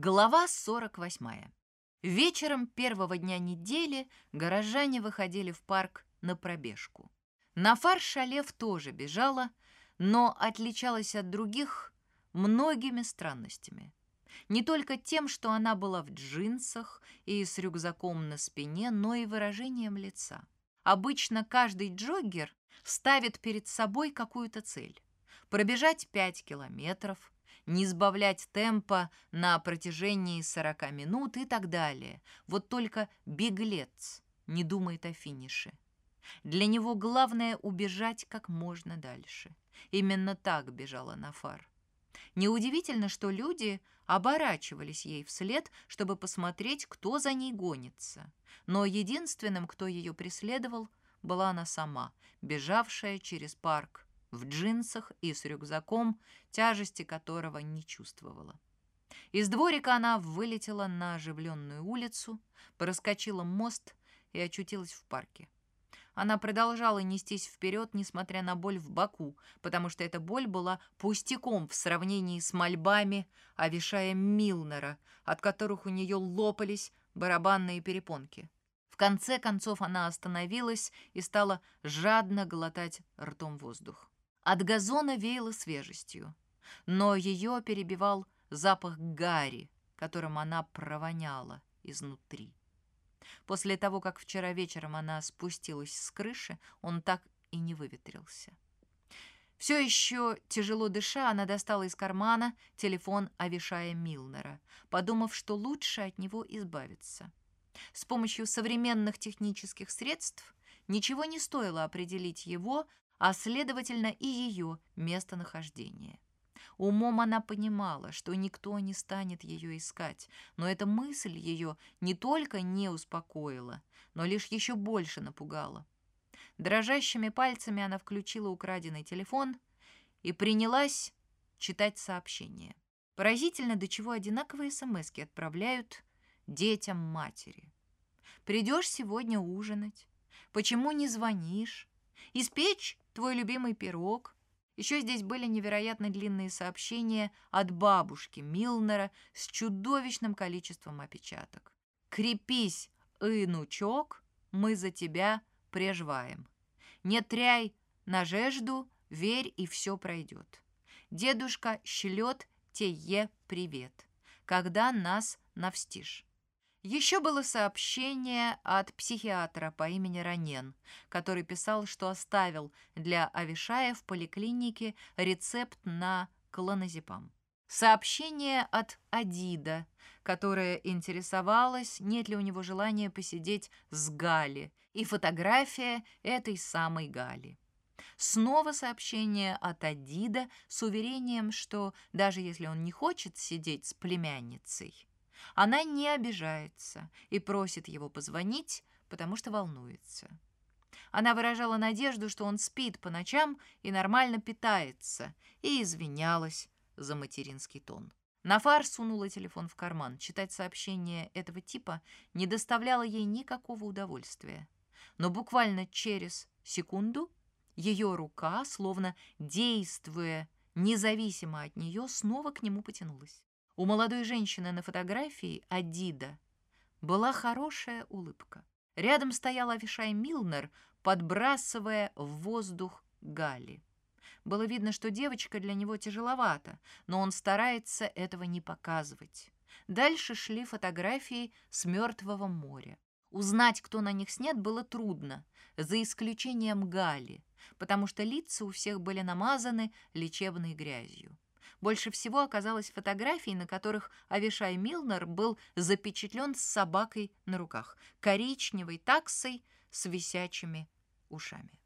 Глава 48. Вечером первого дня недели горожане выходили в парк на пробежку. Нафар Шалев тоже бежала, но отличалась от других многими странностями. Не только тем, что она была в джинсах и с рюкзаком на спине, но и выражением лица. Обычно каждый джоггер ставит перед собой какую-то цель. Пробежать 5 километров – не сбавлять темпа на протяжении 40 минут и так далее. Вот только беглец не думает о финише. Для него главное убежать как можно дальше. Именно так бежала Нафар. Неудивительно, что люди оборачивались ей вслед, чтобы посмотреть, кто за ней гонится. Но единственным, кто ее преследовал, была она сама, бежавшая через парк в джинсах и с рюкзаком, тяжести которого не чувствовала. Из дворика она вылетела на оживленную улицу, проскочила мост и очутилась в парке. Она продолжала нестись вперед, несмотря на боль в боку, потому что эта боль была пустяком в сравнении с мольбами Авишая Милнера, от которых у нее лопались барабанные перепонки. В конце концов она остановилась и стала жадно глотать ртом воздух. От газона веяло свежестью, но ее перебивал запах гари, которым она провоняла изнутри. После того, как вчера вечером она спустилась с крыши, он так и не выветрился. Все еще тяжело дыша, она достала из кармана телефон Авишая Милнера, подумав, что лучше от него избавиться. С помощью современных технических средств ничего не стоило определить его а следовательно и ее местонахождение. Умом она понимала, что никто не станет ее искать, но эта мысль ее не только не успокоила, но лишь еще больше напугала. Дрожащими пальцами она включила украденный телефон и принялась читать сообщения. Поразительно, до чего одинаковые смс отправляют детям матери. «Придешь сегодня ужинать? Почему не звонишь? Испечь твой любимый пирог. Еще здесь были невероятно длинные сообщения от бабушки Милнера с чудовищным количеством опечаток. «Крепись, инучок, мы за тебя прежваем. Не тряй нажежду, верь, и все пройдет. Дедушка шлет тебе привет, когда нас навстишь. Еще было сообщение от психиатра по имени Ранен, который писал, что оставил для Авишая в поликлинике рецепт на клоназепам. Сообщение от Адида, которая интересовалась, нет ли у него желания посидеть с Гали, и фотография этой самой Гали. Снова сообщение от Адида с уверением, что даже если он не хочет сидеть с племянницей, она не обижается и просит его позвонить, потому что волнуется. Она выражала надежду, что он спит по ночам и нормально питается, и извинялась за материнский тон. Нафар сунула телефон в карман. Читать сообщения этого типа не доставляло ей никакого удовольствия. Но буквально через секунду ее рука, словно действуя независимо от нее, снова к нему потянулась. У молодой женщины на фотографии Адида была хорошая улыбка. Рядом стоял Авишай Милнер, подбрасывая в воздух Гали. Было видно, что девочка для него тяжеловата, но он старается этого не показывать. Дальше шли фотографии с Мертвого моря. Узнать, кто на них снят, было трудно, за исключением Гали, потому что лица у всех были намазаны лечебной грязью. Больше всего оказалось фотографий, на которых Авишай Милнер был запечатлен с собакой на руках, коричневой таксой с висячими ушами.